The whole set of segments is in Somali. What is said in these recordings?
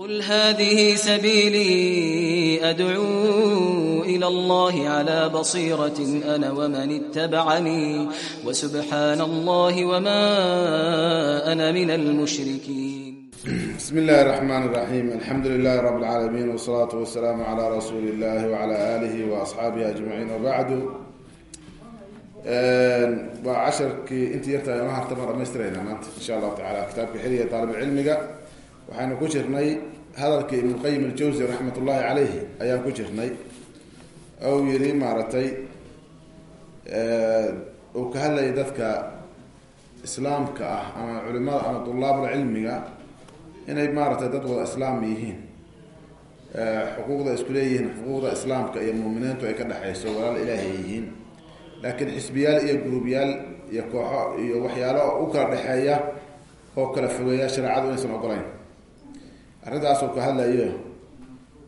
قل هذه سبيلي أدعو إلى الله على بصيرة أنا ومن اتبعني وسبحان الله وما أنا من المشركين بسم الله الرحمن الرحيم الحمد لله رب العالمين والصلاة والسلام على رسول الله وعلى آله وأصحابه أجمعين وبعد وعشرك انت يرتاح ما هرتمر أمسترين إن شاء الله تعالى كتابك حلية طالب علمك waxaynu ku jirnay hadalkii ibnulqayim aljawsi raxmat ullahi caleyhi ayaan ku jirnay ou yihi maaragtay uu ka hadlayay dadka islaamka ah ama culimada ama dulaabulcilmiga inay maaragtay dad wada islaam yihiin xuquuqda isku leeyihiin xuquuqda islaamka iyo muuminiintu ay ka dhexayso walaal ilaahay yihiin. Laakiin xisbiyaal iyo guruubyaal iyo kooxo iyo waxyaalo u kala dhexeeya oo kala fogeeya shareecadu inaysan ogolayn arrintaasuu ka hadlayo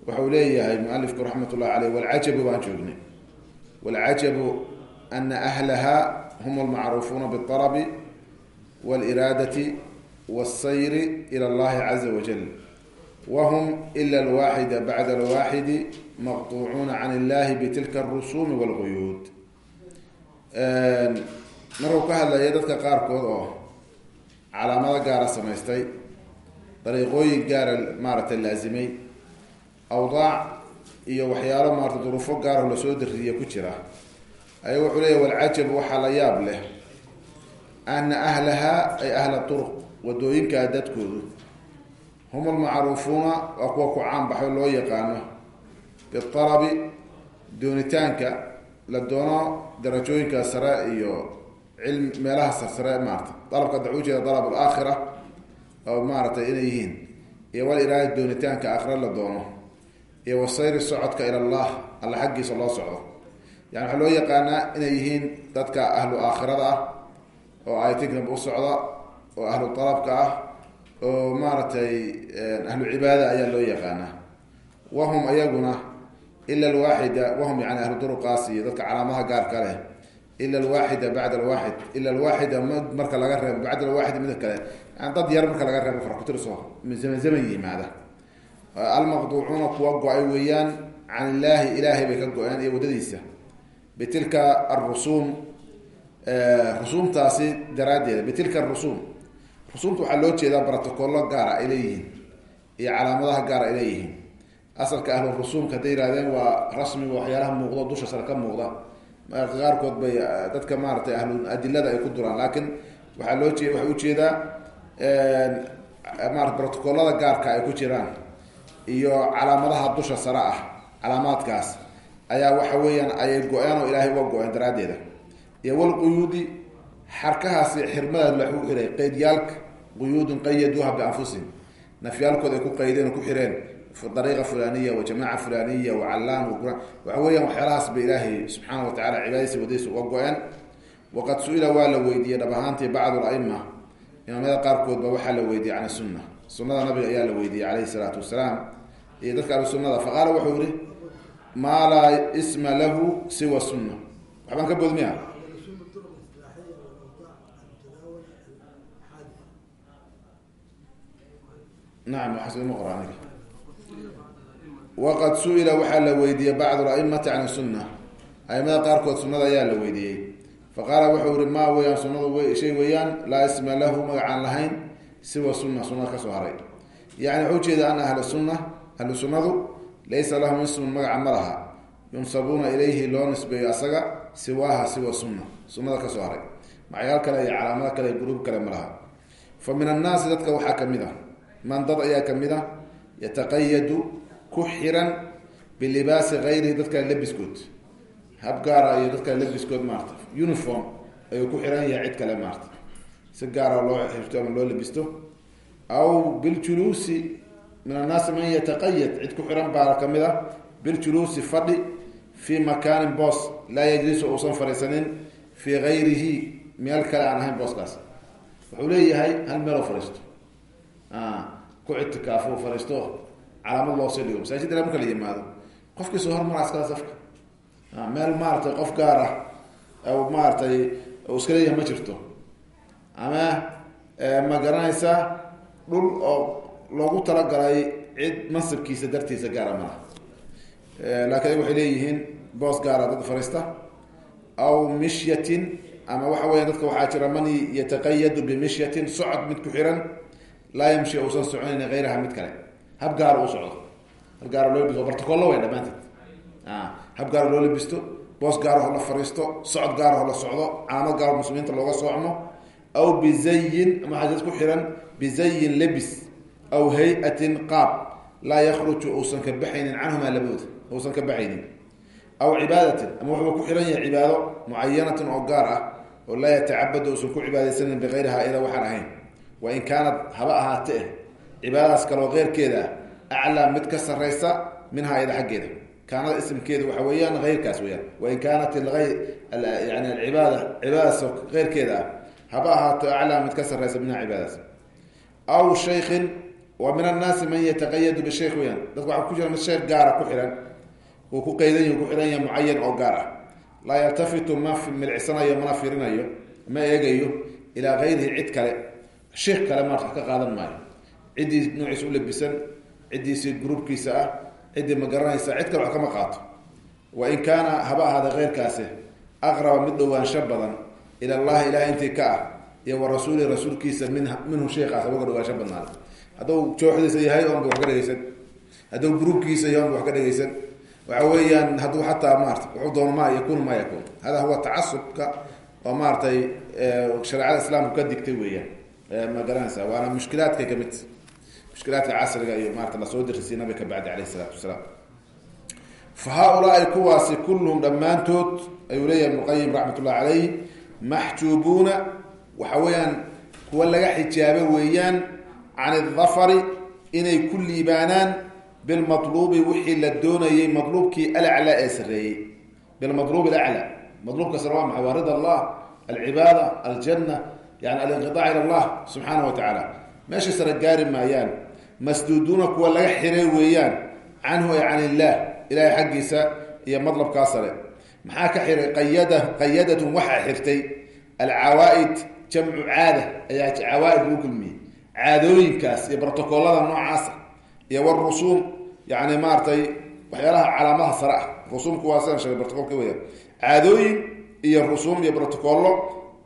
waxau leeyahay mualifku raxmat ullahi caleyh walcajabu baan joognay walcajabu ana ahlaha hum almacruufuuna bialabi wاliraadati wاsayri ila allahi caza wajal whm ila alwaxida bacda alwaxidi maqطuucuuna can illahi bitilka alrusuumi wاlguyuud markuu ka hadlaya dadka qaarkood oo calaamado gaara samaystay dariiqooyin gaara maaragtay laasimay awdaac iyo waxyaalo maarata duruufo gaaroo la soo dariye ku jira. Aya wuxuu leeyahy walcajab waxaa la yaab leh ana ahlaha ay ahla turuq wadooyinkaa dadkoodu. Hum almacruufuuna waa kuwa ku caanbaxo loo yaqaano. Bialabi doonitaanka la doono darajooyinka sare iyo cilm meelaha sarsare maarata dalabka da ujeeda dalab alaakhira oo maaratay inay yihiin iyo wal iraada doonitaanka aakhira la doono iyo wasayri socodka ila allah alla xaggiisa loo socdo. Yani waxaa loo yaqaanaa inay yihiin dadka ahlu aakhirada ah oo aytignab u socda oo ahlu dalabka ah oo maaragtay ahlu cibaada ayaa loo yaqaanaa. Wahum ayaguna ila alwaaxida wahum yani ahlu duruqaas iyo dadka calaamaha gaarka leh ila alwaaxida bacda alwaaxid ila alwaaxida marka laga reebo bacda alwaaxid mida kale dad yar marka laga reebo farakutiriso zaman zaman yimaada. Almaqduucuuna kuwa go'ay weeyaan can illaahi ilaahay bay ka go-een iyo waddadiisa bitilka arusuum rusuumtaasi daraaddeeda bitilka arusuum rusuumta waxaa loo jeedaa brotocollo gaara ay leeyihiin iyo calaamadaha gaara ay leeyihiin. Asalka ahlu rusuumka hadday yihahdeen waa rasmiga waxyaalaha muuqdo dusha sare ka muuqda. Qaarkood bay dadka maaratay ahlu adilada ay ku duraan laakiin waxaa loo jee waxay u jeedaa marat brotocollada gaarka ay ku jiraan iyo calaamadaha dusha sare ah calaamaadkaas ayaa waxa weeyaan ayay go-een oo ilaahay uga go-een daraaddeeda. Iyo walquyuudi xarkahaasi xirmada lagu xiray qeydyaalka quyuudun qayaduuha bianfusihim nafyaalkood ay ku qaydeen oo ku xireen dariiqa fulaniya wa jamaaca fulaniya wa callaan waxa weeyaan waxyaalahaas ba ilaahay subxaana wa tacala cibaadadiisa wadadiisa uga go-een waqad su'ila waa la weydiiyey dhab ahaantii bacdu laima imaamyada qaarkood ba waxaa la weydiiyey can sunna. Sunada nabiga ayaa la weydiiyey calayhi salaatu wasalaam. Iyo dadka ahlu sunnada faqaala wuxuu yihi maa laa isma lahu siwa sunna. Waxbaan ka bood miya nacam waxaasma qora waqad su'ila waxaa la weydiiyey bacdu laimati can sunna. Aimada qaarkood sunnada ayaa la weydiiyey faqaala wuxuu yihi maa weyaan sunadu shay weeyaan laa isma lahu magacaan lahayn siwa sunna. Sunada ka soo haray. Yani wuxuu ujeeda ana ahla sunna ahlu sunnadu laysa lahum ismun magaca ma laha. Yunsabuuna ilayhi loo nisbeeyo asaga siwaaha siwa sunna. Sunnada ka soo haray. Macyaal kale iyo calaamado kale iyo guruub kale ma laha. Fa min annaasi dadka waxaa ka mid a man dad ayaa ka mid a yataqayadu ku xiran bilibaasi hayrihi dadka labiskood hab gaara iyo dadka labiskood maarata uniform ayuu ku xiran yahay cid kale maarata si gaara loo xirto ama loo labisto. Aw biljuluusi min annaasi man yataqayad cid ku xiran baa ka mid a biljuluusi fadhi fii makaanin boos. Laa yajlisu uusan fadhiisanin fii gayrihi. Meel kale aan ahayn booskaas. Wuxuu leeyahay hal meeloo fadhiisto ku itikaafo fadhiisto calaamad loo soo dhigo. Masaajidda marka la yimaado qofkii soo hormaraa iskala safka meel maaratay qof gaar ah maaratay iska leeyahay ma jirto. Ama ma garanaysa dhul oo loogu talagalay cid mansibkiisa dartiisa gaara maaha laakiin waxay leeyihiin boos gaara dad fariista aw mishyatin ama waxa weya dadka waxaa jira man yataqayadu bimishyatin socod mid ku xiran laa yamshi uusan soconayn hayraha mid kale. Hab gaara u socdo. Hab gaara loo labisto bartacollo way dhamaanteed hab gaara loo labisto boos gaaraho la fariisto socod gaaraho la socdo calaamad gaaro muslimiinta looga soocmo aw bizayin ama waxaa dad ku xiran bizayin lebis aw hay'atin qaab laa yakruju uusan ka baxaynin canhumaa labooda uusan ka baxaynin. Aw cibaadatin ama wuxuu ku xiran yahay cibaado mucayanatin oo gaar ah oo laa yatacabadu uusan ku cibaadaysanin bikayriha iyada waxaan ahayn. Wain kaanad haba ahaate eh cibaadadaas kaloo keyrkeeda ah aclaa mid ka saraysa minhaa iyada xaggeeda kaanada ismkeedu waxa weeyaan eyrkaas weyaan wain kaanat yani alcibaada cibaadadaas keyrkeeda ah. Haba ahaato aclaa mid ka saraysa minhaa cibaadadaas aw shaykin wa min annaasi man yataqayadu bishaykh weyaan dadka waxaa ku jira mid sheekh gaara ku xihan uu ku qaydan ku xihan yahay mucayan oo gaar ah. Laa yaltafitu ma milicsanayo mana firinayo ma eegayo ilaa kayrihi cid kale. Sheikh kale wax ka qaadan maayo. Ciddii ah ciddii ma garanaysa cid kale wax kama qaato. Wa in kaana haba ahaada keyrkaasi aqraba mid dhowaansho badan ila allahi ilaah intii ka ah iyo wa rasuuli rasuulkiisa min minhu sheikaas uga dhawaansho badnaada. Hadduu jooxdiisa yahay oonba wax ka dhegeysan hadduu gruubkiisa yahay oonba wax ka dhegeysan waxa weeyaan hadduu xataa maarata wuxuu doono ma yakun ma yakun hada huwa tacasubka oo maaratay shareecada islaamku ka digtay weeyaan. Ma garanaysa waana mushkilaadkay ka mid mushkilaadka casriga iyo maarata la soo dirisiy nabiga bacdi alayh isalaatu wasalaam. Fa haaulaai kuwaasi kulluhum dhammaantood ayuu leeyahay ibnuqayim raxmat ullahi caleyh maxjuubuuna waxa weeyaan kuwa laga xijaabo weeyaan can idafari inay ku liibaanaan bilmaluubi wixii la doonayey maluubkii alaclaa ee sareeyey bilmaluub alaclaa. Maluubka sare waa maxay? Waa rida allah alcibaada aljanna yani alinqiaac ila allah subxaana wa tacaala meesha sare gaari maayaan masduuduuna kuwa laga xiray weeyaan canhu ay can illah ilahay xaggiisa iyo madlabkaa sare. Maxaa ka xiray? Qayada qayadatun waxaa xirtay. Alcawaaid jamcu caada ayaa cawaaid lagu kulmiyey. Caadooyinkaas iyo brotocolada noocaasa iyo wrusuum yani maaratay waxyaalaha calaamadaha sare ah. Rusuumku waa sidan sheegay brotocolka weya caadooyin iyo rusuum iyo brotocollo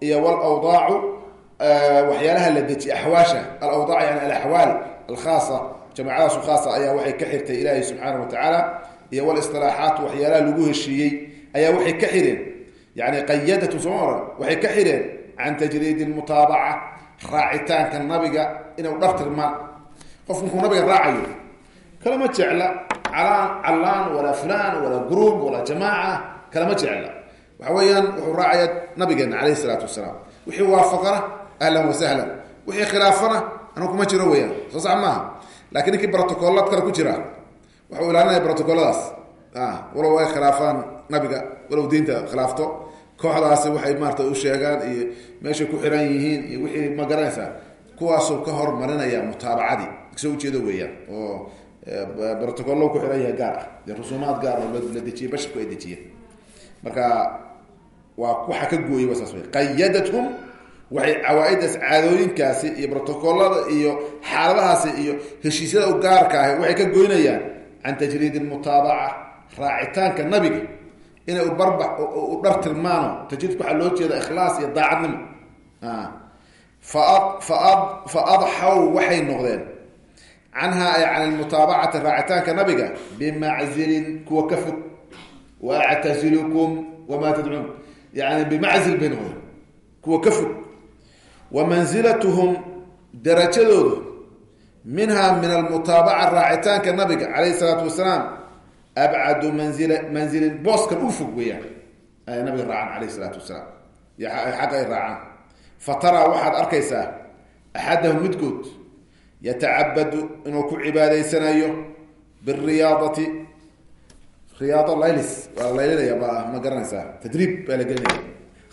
iyo walawdaacu waxyaalaha la dejiye axwaasha alawdaac yani alaxwaal alkhaasa jamaacadaasu khaasa ayaa waxay ka xirtay ilaahay subxaana wa tacaala iyo walistilaaxaat waxyaalaha lagu heshiiyey ayaa waxay ka xireen yani qayadatu sooma oran waxay ka xireen can tajriidi lmutaabaca raacitaanka nabiga inuu dhartirmaan qof markuu nabiga raacayo kalama jecla calaan callaan walaa fulan walaa gruub walaa jamaaca kalama jecla waxa weeyaan wuxuu raacaya nabigeena caleyhi salaatu wasalaam anu kuma jiro weyaan soo sax maaha? Lakiin ninkii brotocollaad kale ku jira waxuu ilaalinaya brotocolladaas walow ay khilaafaan nabiga walow diinta khilaafto. Kooxdaasi waxay maarata u sheegaan iyo meeshay ku xiran yihiin iyo wixii ma garanaysaa kuwaasuu ka hormarinaya mutaabacadii. Soo ujeedo weeyaan oo brotocollo ku xiran yahay gaar ah. Rusuumaad gaar oo la dejiyey basharku ay dejiyeen. Marka waa waxa ka gooyay waa saas wey qayadathum waxay cawaa-idaas caadooyinkaasi iyo brotocollada iyo xaaladahaasi iyo heshiisyada u gaarka ahi waxay ka goynayaan can tajriidi lmutaabaca raacitaanka nabiga inay u dhar tilmaano. Tajriidka waxaa loo jeeda ikhlaas iyo daacadnimo. Fa adxaw waxay noqdeen. Canhaa ay can lmutaabacati raacitaanka nabiga bimaczilin kuwa ka fog. Wa actazilukum wamaa tadcuun. Yani bimaczil bay noqdeen. Kuwa ka fog wa mansilatuhum darajadoodu minha min almutaabaca raacitaanka nabiga calayh isalaatu wasalaam abcadu manzil manzilin booskan u fog weeyaan ay nabiga raacaan calayh isalaatu wasalaam. Xaq ay raacaan. Fa taraa waxaad arkaysaa axadahum midkood yatacabadu inuu ku cibaadaysanayo biriyaadati riyaado laylis waa la laylinaya ba ma garanaysaa tadriib baa la gelinaya.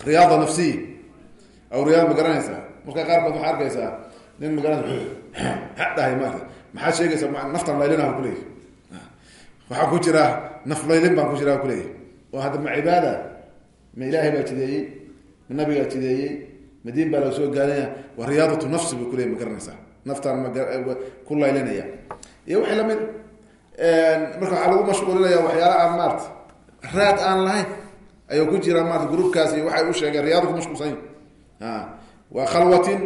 Riyaada nafsiya ma marka qaarkood waxaa arkaysaa nin magaranaysa dhahay maarta maxaad sheegaysaa naftan laylinaha kuleeyahy waxaa ku jira naf laylin baan ku jiraa kuleeyahy oo hadda ma cibaada? Ma ilaahay baa jideeyey? Ma nabigaa jideeyey? Ma diin baa laga soo gaalinaya waa riyaadatu nafsi buu kuleeyay ma garanaysaa. Naftaan ma ku laylinaya. Iyo wixii la mid marka waxaa lagu mashquulinaya waxyaala aan maarata raad aan lahayn ayuu ku jira maarata gruubkaas iyo waxay u sheegeen riyaadu ku mashquulsanyi wa khalwatin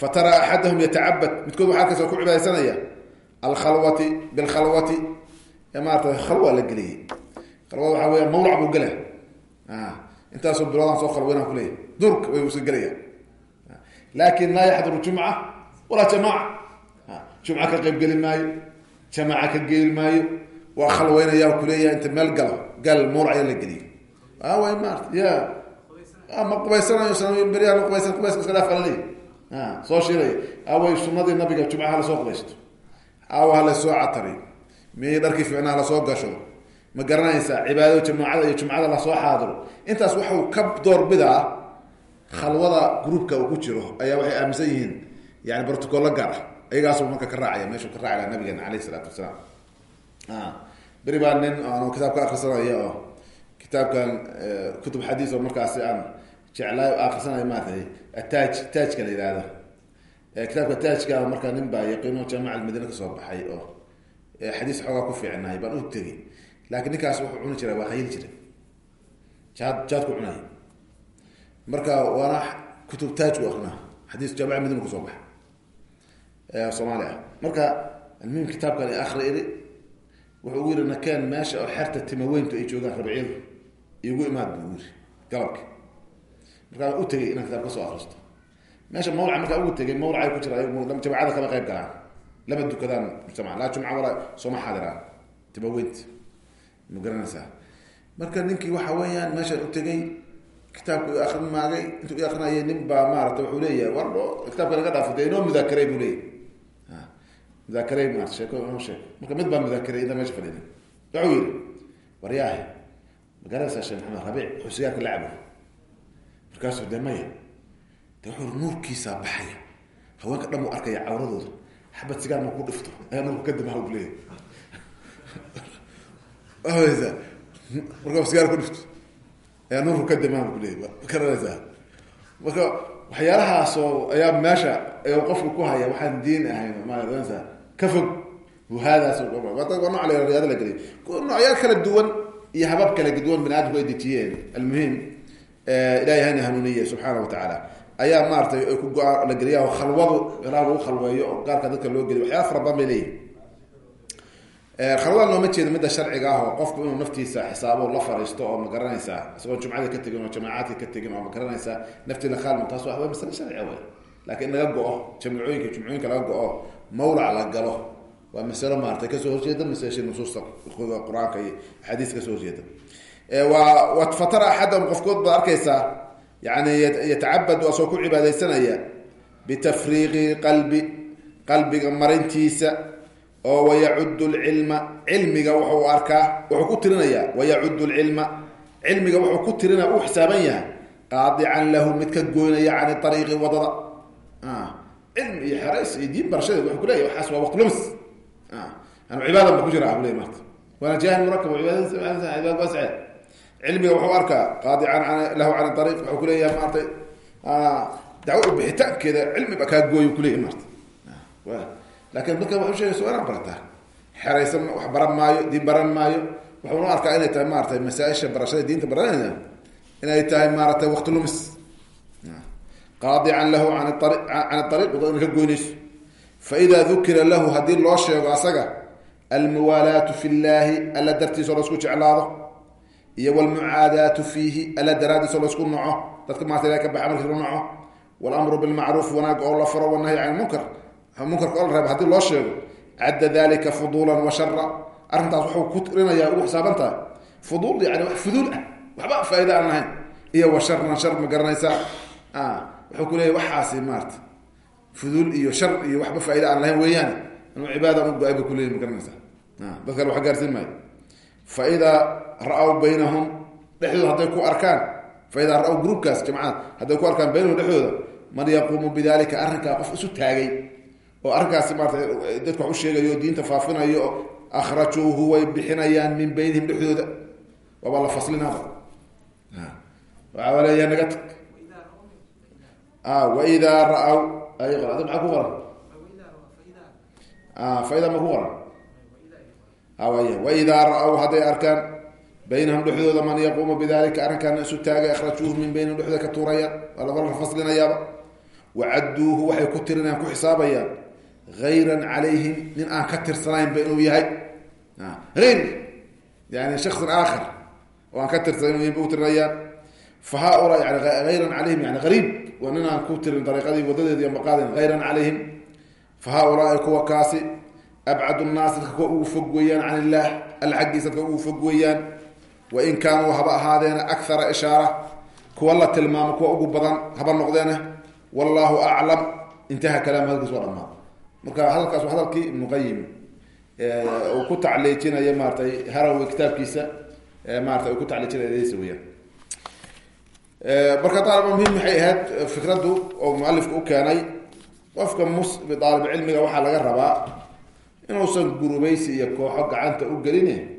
fatara axadahum yatacabad midkood waxaa arkaysa ku cibaadaysanaya alkhalwati bilkhalwati. Maarata khalwa la geliyey khalwada waxaa weya mawlac buu gela intaasoo biloodaan soo khalweynaan kuleeyahy durka way usa gelaya laakin laa yaxduru jumca walaa jamaaca. Jumca ka qayb geli maayo jamaaca ka geeli maayo waa khalweynaya kuleeyahay inta meel galo gal mawlacya la geliyo ya ma qubaysanayo beryaa qubaysan qubayska iska dhaaf alaleey soo shilay away sunadii nabiga jumcaha la soo qubaysto. Awa halasoo catariyo miyay dharkii ficnaha la soo gasho? Ma garanaysaa cibaadada jamaacada iyo jumcada la soo xaadiro? Intaas waxau ka doorbidaa khalwada groupka uu ku jiro. Ayaa waxay aaminsan yihiin. Yani brotocollo gaar ah. Ayagaasu marka ka raacaya meeshuu ka raaci nabigeena aleyh isalaatu wasalaam. Beri baa nin aanu kitaab ka oo kitaabkan kutub xadiis oo markaasi aan jeclaa akrisanaya maarata ataaj taajka la yihahdo kitaabka taajka markaa nin baa yaqiino jaamaca almadiina ka soo baxay oo xadiis xoogaa ku fiicnahay baan u tegey laakiin ninkaas wuxuu cuni jiray waa khayil jiray. Jaad jaadku cunay marka waana kutub taajku akrinaa xadiis jaamaca madiina ka soo baxay. Soomaali ah marka almuhim kitaabkan akri iri wuxuu ugu yiri nakeen meesha oo xerta timaweyntu ay joogaan rabciyadu igu imaad bu yiri galabki markaa u tegay inaan kitaab ka soo akristo meesha mawlaca markaa ugu tegay mawlacay ku jira jamacada kama qayb galaan. Lama dukadaan mujtamaca laa jumca walaa sooma xaadiraan. Timaweynta ma garanaysaa. Marka ninkii waxa weeyaan meeshaan u tegay kitaabku i akrin maagay intuu i nin baa maarata wuxuu leeyahay war kitaabka naga dhaafo dee inoo mudaakarey buu leeyahy mudaakarey maarata sheeko inoo sheeg. Marka mid baa mudaakarey inta meesha fadhida wuxuu yihi waryaahe ma sheekh maxamed rabiic wuxuu sigaarka la cabo markaasuu de maya de wuxuu baxaya haweenka dhan uu arkaya cawradooda. Xabad sigaar ma ku dhifto? Ayaa nuurka kadib bu leeyahy marka sigaar ku dhifto nuurku ka damaan ku leeyay garanaysaa marka waxyaalahaasoo ayaa meesha ay qofka ku haya waxaan diin ahayn maaa ka fog. Huhaadaas waa nooc riyaado la geliy noocyaal kala duwan iyo habab kala duwan bani aadamku ay dejiyeen. Almuhim ilahay hana hanuuniye subxaana wa tacaala. Ayaa maaratay ay ku go- la geliya khalwadu ilaa lagu khalweeyo oo gaarka dadka loo geliyo. Waxyaala fara badan bay leeyihiin khalwada looma jeedo midda sharciga ah qofku inuu naftiisa xisaabo la fariisto oo ma garanaysaa. Isagoo jumcada ka tegin oo jamaacaadka ka tegin oo ma garanaysaa naftiina khaalmo taas waa masale sharciga wey laakiin naga go-o jumcooyinka laga go-o mawlac la galo waa masalo maaratay ka soo horjeeda masashi nusuusta qur'aanka iyo axaadiista ka soo horjeeda waa fatara axadahum qofkood baad arkaysaa yani yatacabad asoo ku cibaadaysanaya bitafriiqi qalbi qalbiga marintiisa oo wayacud lcilma cilmiga wuxuu arkaa wuxuu ku tirinayaa wayacud lcilma cilmiga wuxuu ku tirinaya u xisaaban yahay qaadican lahu mid ka goynaya can ariiqi waddada. Cilmi iyo xerays iyo diin barashadeed wuxuu kuleyahy waxaas waa waqt lumis. Anu cibaadan ba ku jira bu ley marta waana jaahil murakab cibaad waasce cilmiga wuxuu arkaa qaadican lahu can ariiq wuxuu kuleeyahay maaratay dacwo bixitaankeeda cilmi ba kaa gooy kuleyahy marta laakiin dadka waxu sheegaysa waa inaan barataa xeraysan wax baran maayo diin baran maayo wuxuuna arkaa inay tahay maaratay masaaisha barashada diinta baranayna inay tahay maaratay waqti lumis. Qaadican lahu an can ariiq waddada ina ka goynayso faida dukira lahu haddii loo sheego asaga almuwaalaatu fi llahi alla dartiisao la isku jeclaado iyo wlmucaadaatu fiihi alla daraadiisoo la isku noco dadka ilaha ka baxa markii la noco walamru bilmacruuf wanaag oo la faro wanahyi can lmunkar munkarka oo la reeba haddii loo sheego cadda dalika fuduulan wa shara arrintaas wuxuu ku tirinayaa ugu xisaaban tahay fuduul yani wax fuduul ah waxba faaida aan lahayn. Iyo wa sharan shar ma garanaysaa wuxuu ku leeyahy waxaasi maarata fuduul iyo shar iyo waxba faaida aan lahayn weeyaan. Inuu cibaada u go'ay ba kuleeyahy ma garanaysaa dad kale wax gaarsiin maayo. Fa idaa ra-w baynahum dhexdooda hadday ku arkaan. Fa idaa ra-w gruubkaas jamacad hadday ku arkaan baynahum dhexdooda man yaquumu bidalika arrinkaa qof isu taagay oo arrinkaasi maarata dadka wax u sheegayo diinta faafinayo oo akhrajuuhu way bixinayaan min beynihim dhexdooda. Waaba la faslinaaba waxaa leeya naga tag. Waidaa ra-w adi maa ku qoran? Faida ma ku qoran? Waidaa ra-w hadday arkaan baynahum dhexdooda man yaquumu bidalika arrinkaana isu taagay akhrajuuhu min baynahum dhexdooda ka tuurayaan waa laba la faslinayaaba wacadduuhu waxay ku tirinayaan ku xisaabayaan hayran calayhim nin aan ka tirsanaynba inuu yahay ayr yani shaksin aakhar oo aan ka tirsanayn inuu yahay ba u tirinayaan fa haulaa yani hayran calayhim yani qariib waa nin aan ku tirin dariiqadii wadadeedi maqaadin hayran calayhim fa haulaai kuwa kaasi abcad nnaas dadka kuwa ugu fog weeyaan can illaah alla fog weeyaan wain kaanuu haba ahaadeena akara ishaara kuwa la tilmaamo kuwa ugu badan haba noqdeena wallahu aclam intaha kalaam hadalkiis waa dhamaa marka hadalkaas waa hadalkii ibnu qayim uu ku tacliijinaya maaratay harawi kitaabkiisa maarata uu ku tacliijinaya weyaan marka daaliba muhiim waxay ahayd fikraddu oo mualifka u keenay qofka mus daalib cilmiga waxaa laga rabaa inuusan gurubaysi iyo kooxo gacanta u gelin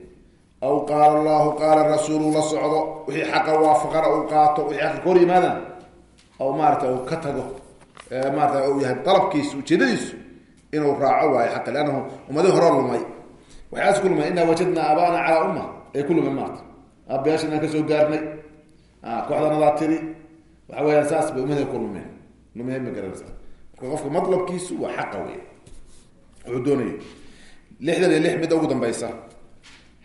aw qaala allahu qaala rasuulu la socdo wixii xaqa waafaqana uu qaato wixii xaqa kahor yimaadana aw maarata uu ka tago maarata uu yahay dalabkiisu ujeedadiisu inuu raaco waayo xaqa liannahu ummadii hore lumay. Waxaas ku lumay inaa wajadnaa abaana calaa umma. Ay ku lumeen maarta. Aabayaasha inaan ka soo gaarnay. Kooxdanadaa tiri. Waxa weyaan saas bay ummadii ku lumeen. Lumeen ma garanaysa marka qofka matlabkiisu waa xaqa wey wuxuu doonaya lixdan iyo lix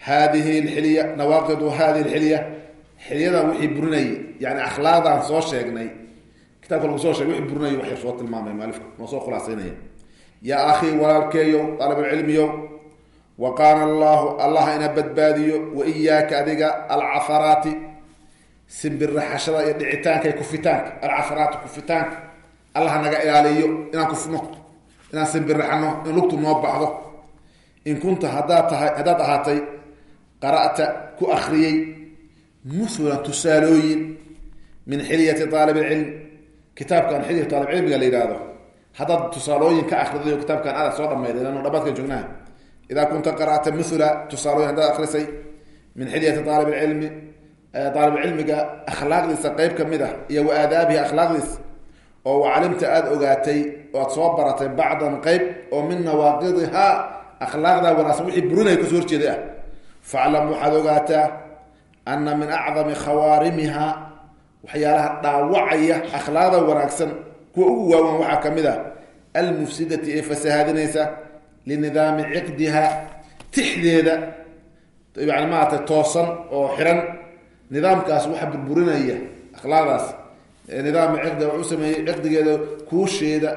hadihi lxilya nawaaqidu hadihi lxilya xilyadan wixii burinayay yani akhlaaqdaan soo sheegnay kitabka lagu soo sheegay wixii burinayay wax yar soo tilmaamay maalifka noo soo khulaasaynaya yaa akhii walaalkeeyow daalibulcilmiyow waqaana allahu allah ina badbaadiyo wa iyaaka adiga alcafaraati simbiraxashada iyo dhicitaanka iyo kufitaanka alcafaraati kufitaanka allah naga ilaaliyo inaan kufno inaan simbiraxano in lugtu noo baxdo in kunta haddaad tahay haddaad ahaatay qara'ta ku akriyey muhlan tusaalooyin min xilyati aalib ilcilm kitaabkan xilyat aalib cilmiga la yihahdo haddaad tusaalooyin ka akriday oo kitaabkan adag soo dhamayday lano dhabaadkan joognaha idaa kunta qara'ta muhla tusaalooyin haddaad akrisay min xilyati aalib ilcilmi aalibcilmiga akhlaaqdiisa qeyb ka mid ah iyo wa aadaabihi akhlaaqdiisa oo wacalimta aada ogaatay oo aad soo baratay bacdan qeyb oo min nawaaqidihaa akhlaaqdaa wanaagsan wixii burinaya ka soo horjeeday ah faclam waxaad ogaataa ana min acdami khawaarimiha waxyaalaha dhaawacaya akhlaaqda wanaagsan kuwa ugu waawan waxaa ka mid ah almufsidati ee fasahaadinaysa linidaami ciqdiha tixdeeda yani maarata toosan oo xiran nidaamkaas waxa burburinaya akhlaaqdaas nidaam ciqdi wuxuu sameeyey ciqdigeeda kuusheeda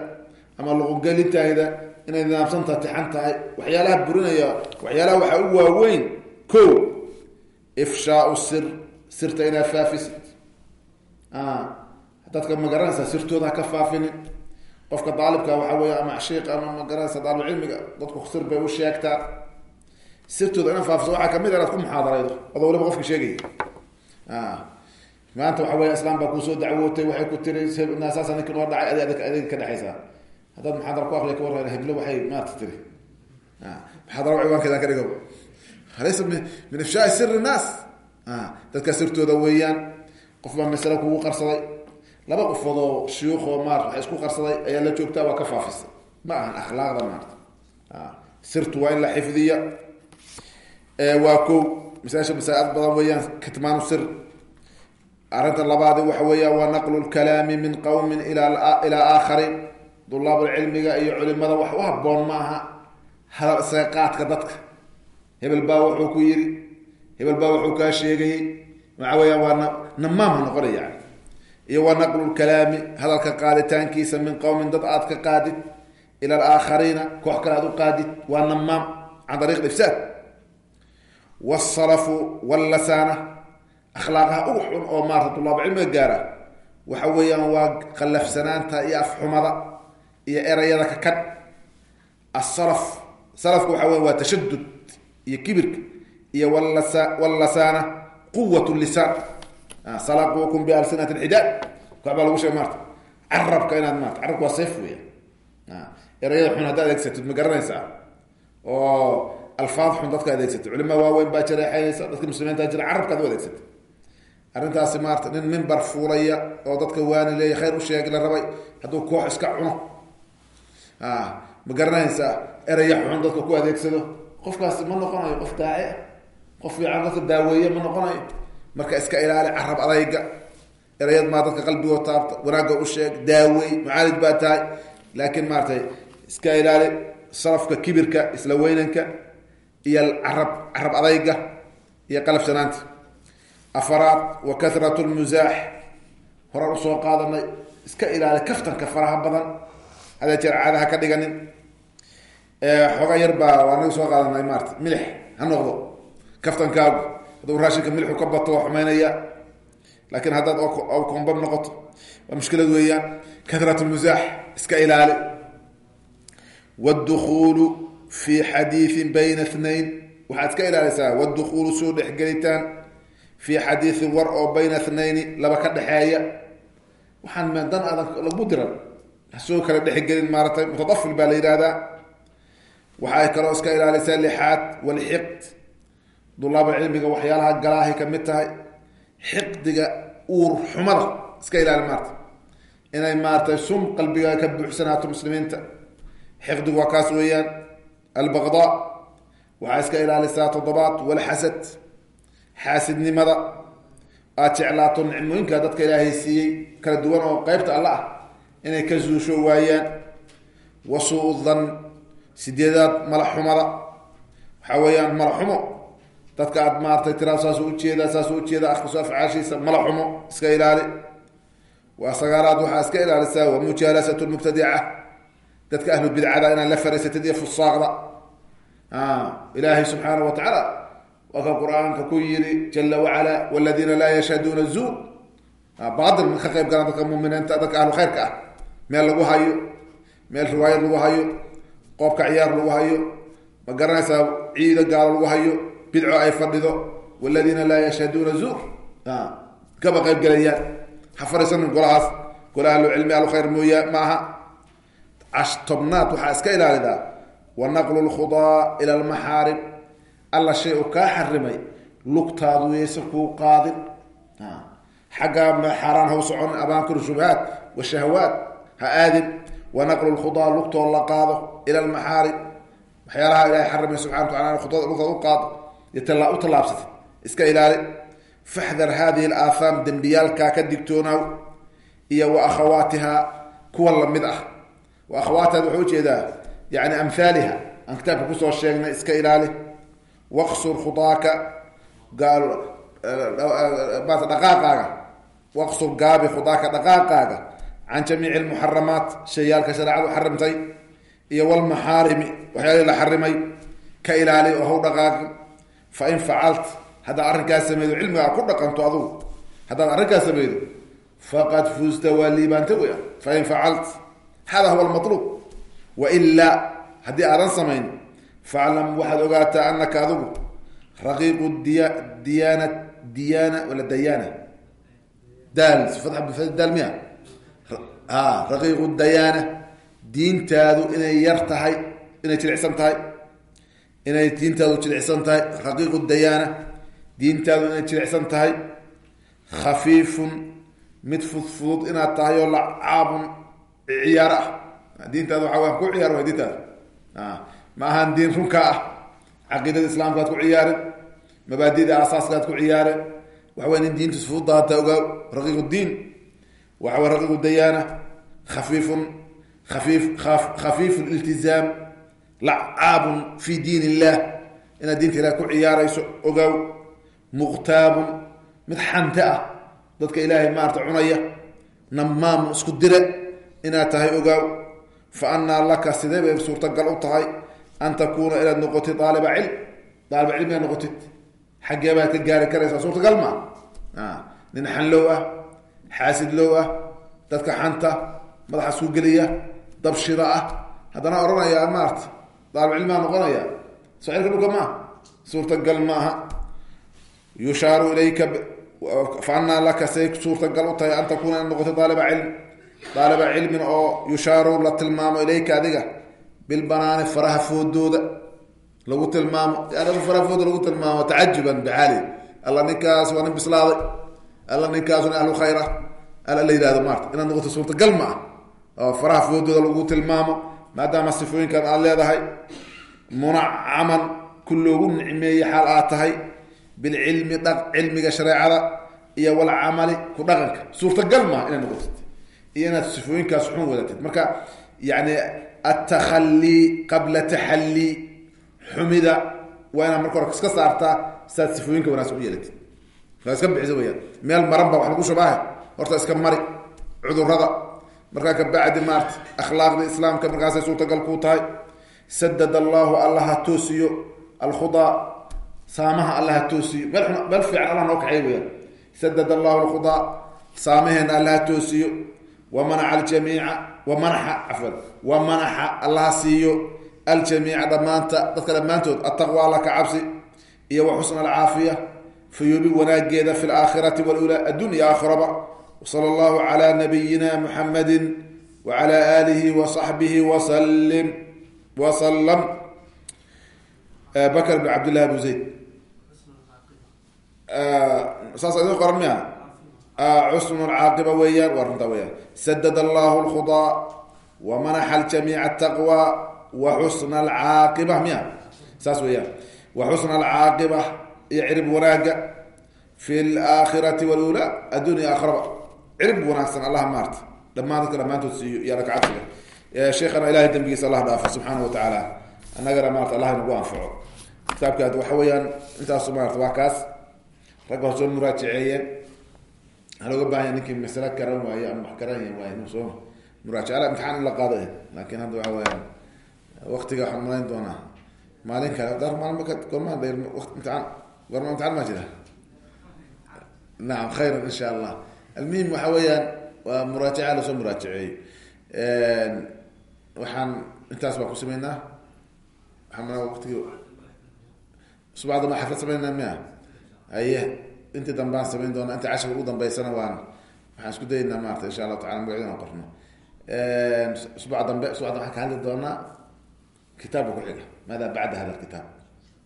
ama luqungelinteeda inay nidaamsantaha tixan tahay waxyaalaha burinaya waxyaalaha waxaa u waaweyn ko ifshaau sir sirta inaad faafisid. Dadka ma garanaysaa sirtooda ha ka faafinin qofka daalibka waxaa weya ama shiik ama ma garanaysa daalibcilmiga dadku sir bay u sheegtaa. Sirtooda inaad faafiso waxaa ka mid a inaad ku muxaadaraydo adoo waliba qofka sheegaya maanta waxa weya islaam baa kuusoo dacwootay waxay ku tiri saasa ninki noo dhacay ad adig ka dhexaysaa. Haddaad muxaadara ku akriya ka warran heblo waxay maarta tiri. Muxaadara ciwaankeedan ka dhigo laysa min ifshaai siri naas dadka sirtooda weeyaan qof baa masale kugu qarsaday laba qofoodoo shuyuukhoo maarta wax isku qarsaday ayaa la joogtaa waa ka faafisay ma ahan akhlaaqda maarta sirtu waa in la xifdiya waa ko masaasha masaaid badan weeyaan kitmaanu sir arrinta labaadi waxa weeyaan waa naqlu lkalaami min qowmin ilaa aakharin dulaab cilmiga iyo culimada wax u haboon ma aha hadal isaga qaadka dadka hebel baa wuxuu ku yiri hebel baa wuxuu kaa sheegayey waxa weeyaan waa namaamha noqonaya. Yani iyo waa naqlu lkalaami hadalka qaaditaankiisa min qowmin dad aad ka qaadid ila alaakhariina koox kale aad u qaadid waa namaam can dariiq ifsaad. Wsalafu wllasaana akhlaaqaha ugu xun oo maarata dulaab cilmiga gaara waxa weeyaan waa qallafsanaanta iyo afxumada iyo erayada ka kadh asalaf salafku waxa weya waa tashadud iyo kibirka iyo wlasa wllasaana quwat lisaan salaquukum bialsinati xidaad wax baa lagu sheegay maarta carabka inaad maarta carabka waa sayf weya erayada xun hadda adeegsatid ma garanaysaa? Oo alfaad xun dadka adeegsatay culimaa waaweyn baa jareexeynaysa dadka muslimiinta jira carabkaad u adeegsatay arrintaasi maarata nin mimbar fuulaya oo dadka waani leeya khayr u sheegi la rabay hadduu koox iska cuno. Ma garanaysaa eraya xun dadka ku adeegsado qofkaasi ma noqonayo qof daaci ah qof fiican dadka daaweeye ma noqonayo. Marka iska ilaali carab adayga erayad maa dadka qalbigoo taabta wanaagga u sheeg daawey mucaalij baa tahay. Laakiin maaratay iska ilaali sarafka kibirka isla weynanka iyo carab carab adayga iyo qalafsanaanta afaraad wa karat lmusaax horaan u soo qaadanay. Iska ilaali kaftanka faraha badan hadee jeer caadaha ka dhiganin Eh, xoogaa yar baa anaga soo qaadanay maarata milix ha noqdo. Kaftankaagu hadduu raashinka milixu ka bato waa xumaynaya laakiin haddaad kombab noqoto waa mushkilad weeyaan. Karat lmusaax iska ilaali. Wdukulu fi xadiiin bayna nayn waxaad iska ilaalisaa wdukulu soo dhexgelitaan fi xadiiin war oo bayna nayni laba ka dhexeeya waxaan medan adan lagu diran. Soo kala dhexgelin maaratay mutadafil baa la yihahdaa waxay kaloo iska ilaalisaa lixaad walxiqd dulaaba cilmiga waxyaalaha galaahay ka mid tahay. Xiqdiga uur xumada iska ilaali maarata inay maaratay sum qalbiga ka buuxsanaato muslimiinta. Xiqdigu waa kaas weeyaan. Albaqdaa waxaa iska ilaalisaa toddobaad walxasad xaasidnimada. Aada jeclaato nicmooyinka dadka ilaahay siiyey kala duwan oo qeybta alla ah. Inay ka zuusho waayaan. Wa suu dan sideedaad malaxumada waxaa weeyaan malaxumo dadka aad maaratay tiraa saasu ujeeda saasu ujeeda akriso afcaashiisa malaxumo iska ilaali. Waa sagaalaad waxaa iska ilaalisaa wa mujaalasat lmubtadica dadka ahlu bidcada inaad la fariisatid iyo fusaaqda. Ilaahay subxaana wa tacaala waa ka qur'aanka ku yiri jala wacala waladiina laa yashhaduuna zuur baadil ma ka qayb galaan dadka muminiinta dadka ahlu khayrka ah. Meel lagu hayo meel riwaayad lagu hayo qoobka ciyaar lagu hayo ma garanaysaa ciido gaalo lagu hayo bidco ay fadhido waladiina laa yashhaduuna zuur. Kaba qayb galayaan? Ha fariisanin golahaas. Gola ahlu cilmi ahlu khayr mooya ma aha. Tobnaad waxaa iska ilaalidaa. Wa naqlu lkhudaa ila lmaxaarib alla shay u kaa xarimay lugtaadu yaysa kuu qaadin. Xaggaa xaaraan ha u soconin abaankir shubahaat wa shahawaat ha aadin wa naqlu lkhudaa lugtoo la qaado ila lmaxaarib waxyaalaha ilahay xarimay subxana wataala khudada lugtaad u qaado u tallaabsatay iska ilaali faxdar hadihi alaahaam dembiyaalkaa ka digtoonaaw iyo wa akhawaatiha kuwa la mid ah wa akhawaatiha wuxuu u jeedaa yani amhaaliha aan kitaabka ku soo sheegnay iska ilaali waqsur khudaaka dhaqaaqaaga waqsur gaabi dhaqaaqaaga can jamiici lmuxaramaat shayaalka shareecadu xarimtay iyo walmaxaarimi waxyaalihii la xarimay ka ilaali oo haw dhaqaaqi fa in facalt haddaad arrinkaas sameydo cilmigaa ku dhaqanto adugu haddaad arrinkaas sameydo faqad fusta waa liibaanta weya fain facalt hada huwa lmaluub wailaa haddii aadan samayn faclam waxaad ogaataa anaka adigu raqiiqu diya diyaana diyaana wala dayaana daal daal miya raqiiqu dayaana diintaadu inay yar tahay inay jilicsan tahay. Inay diintaadu jilicsan tahay. Raqiiqu dayaana diintaadu inay jilicsan tahay. Khafiifun mid fudfudud inaad tahay oo lacaabun ciyaar ah diintaada ku ciyaar waa diintaada ma ahaan diin runkaa ah. Caqiidada islaamka ad ku ciyaaren mabaadida asaaska ad ku ciyaaren waxawy in diinta fudaata ogaa raqiiq diin waxawy raqiiq dayaana khafiifun kafiif khafiifu liltizaam lacaabun fi diin illah inaad diinta ilaah ku ciyaarayso ogaaw muqtaabun mid xante ah. Dadka ilaahay maarata cunaya namaam isku dire inaad tahay ogaaw fa anaa laka sidee bay suurtagal u tahay an takuuna inaad noqotid aaliba cilm. Aaliba cilm inaad noqotid. Xaggee baad ka gaari karaysaa. Suurtagal maa nin xanlow ah xaasidlow ah dadka xanta madaxa isku geliya dabshida ah. Haddana odhanaya maarata aaliba cilmigaa noqonaya. Sacirka dhulka maaha suurtagal ma aha yushaaru ilayka faanaa laka say suurtagal u tahay an takuuna inaad noqotid aaliba cilm. Daaliba cilmin oo yushaaru la tilmaamo ilayka adiga bilbanaani faraha foodooda lagu tilmaamo faraha fooda lagu tilmaamo tacajuban bixaali. Alla ninkaas waa nin bislaaday alla ninkaasuna ahlu khayr ah alla la yihahdo maarta inaad noqoto suurtagal ma ah oo faraha foodooda lagu tilmaamo maadaama sifooyinkan aada leedahay munacaman ku loogu nicmeeyey xaal aad tahay bilcilmi dha cilmiga shareecada iyo walcamali ku dhaqanka. Suurtagal maaha inaad noqotid. Iyo inaad sifooyinkaas xun wadatid marka yani atakhalii qabla taxallii xumida waa inaad marka hore iska saartaa saad sifooyinka wanaagsan u yeelatid iska weyaan meel maran wax lagu shabaahay horta iska mari cudurrada markaa kabacdi maarta akhlaaqda islaamka markaasay suurtagal kuu tahay. Sadad allahu allaha toosiyo. Alkhudaa saamaha allaha toosiyo. Meel meel fiican allah noo kaxay weyaan sadad allahu alkhudaa saamaheena allaha toosiyo. Wamanaca aljamiica wamanaxa cafwan wamanaxa allaha siiyo. Aljamiica dhammaanta dadka dhammaantood attaqwa alla ka cabsi. Iyo wa xusna alcaafiya fayoobi wanaageeda fi laakhirati walula adduun iyo aakhiraba wsala allahu cala nabiyina muxamadi wacala aalihi wasaxbihi wasalim wasalam bakr bn cabdillahi abu zayd saas idin qoran miya xusnu lcaaqiba weeyaan waa runtaa weyaan sadad allahu lkhudaa wamanaxa ljamiica ataqwa wa xusna alcaaqiba miya saas weeyaan wa xusna alcaaqiba iyo cirib wanaaga fi laakhirati walula addunya aakhiraba cirib wanaagsan allah maarta dhamaan dadka dhamaantood siiyo iyo alla kacabsiga sheekhana ilahay dembigiisa allah dhaafa subxaana wa tacaala annagana maarata allah inagu anfaco kitaabkaad waxa weeyaan intaasu maarata waa kaas ragga hor soo muraajaceeyeen waxaa looga bahanya ninkii masale karan waaye ama wax karan waay inuu soo muraajaca imtixaan in la qaado laakin hadda waxa weyaan waktiga waxaan malayn doonaa maalin kale dar maalin gormaan imtiaan gorma imtixaan maa jira? Nacam khayran insha allah almuhim waxa weeyaan waa muraajaca la soo muraajaceeyey waxaan intaas baan ku sameynaa waxaa mana waktigi subacda ma xaflad sameynaa miya haye intii dambaan samayn doona inta cashirka ugu dambeysana waan waxaan isku dayeynaa maarata insha allahu tacala magacdin aan qorno subac dambe subacda waxaan ka hadli doonaa kitaabka ku-xiga maada bacda hada kitaab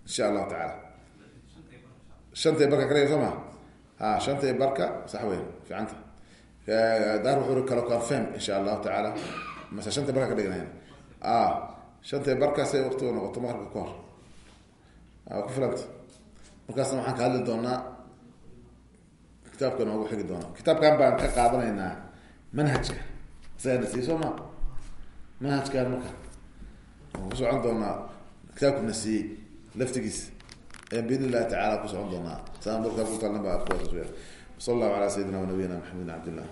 insha allahu tacaala shantay barka kale soo ma ha shantay barka sax weyn fiicanta daar wuxuu kalo confirm insha allahu tacaala mase shantay barka ka shantay barka say waktiga noqoto maqribka ka hor ku filanta markaasna waxaan ka hadli doonaa kitaabka noogu xigi doona kitaabkan baan ka qaadanaynaa manhajka isagana sii soo ma manhajkan marka waan ku socon doonaa kitaabkuna siiyey laftigiis ayaan biidn illahi tacala ku socon doonaa. Saan markaa ku talna ba sal allahu ala sayidina wanabiyina maxamedin cabdillah